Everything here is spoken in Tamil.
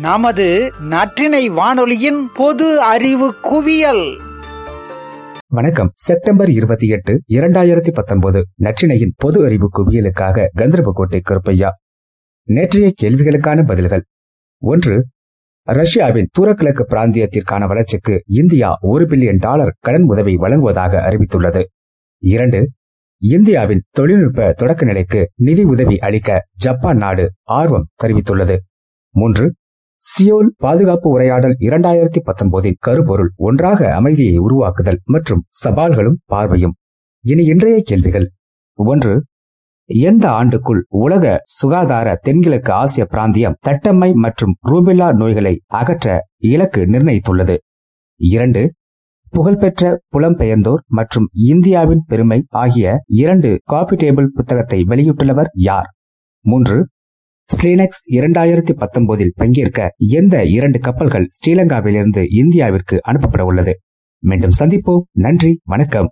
நமது நற்றினை வானொலியின் பொது அறிவு குவியல். வணக்கம். செப்டம்பர் இருபத்தி எட்டு இரண்டாயிரத்தி பத்தொன்பது நற்றினையின் பொது அறிவு குவியலுக்காக கந்தர்போட்டை கருப்பையா. நேற்றைய கேள்விகளுக்கான பதில்கள். ஒன்று ரஷ்யாவின் தூரக்கிழக்கு பிராந்தியத்திற்கான வளர்ச்சிக்கு இந்தியா ஒரு பில்லியன் டாலர் கடன் உதவி வழங்குவதாக அறிவித்துள்ளது. இரண்டு இந்தியாவின் தொழில்நுட்ப தொடக்க நிலைக்கு நிதி உதவி அளிக்க ஜப்பான் நாடு ஆர்வம் தெரிவித்துள்ளது. மூன்று சியோல் பாதுகாப்பு உரையாடல் இரண்டாயிரத்தி பத்தொன்பதின் கருபொருள் ஒன்றாக அமைதியை உருவாக்குதல் மற்றும் சவால்களும் பார்வையும். இனி இன்றைய கேள்விகள். ஒன்று எந்த ஆண்டுக்குள் உலக சுகாதார தென்கிழக்கு ஆசிய பிராந்தியம் தட்டம்மை மற்றும் ரூபெல்லா நோய்களை அகற்ற இலக்கு நிர்ணயித்துள்ளது? இரண்டு புகழ்பெற்ற புலம்பெயர்ந்தோர் மற்றும் இந்தியாவின் பெருமை ஆகிய இரண்டு காபி டேபிள் புத்தகத்தை வெளியிட்டுள்ளவர் யார்? மூன்று ஸ்லீனெக்ஸ் இரண்டாயிரத்தி பத்தொன்பதில் பங்கேற்க எந்த இரண்டு கப்பல்கள் ஸ்ரீலங்காவிலிருந்து இந்தியாவிற்கு அனுப்பப்பட உள்ளது? மீண்டும் சந்திப்போம். நன்றி. வணக்கம்.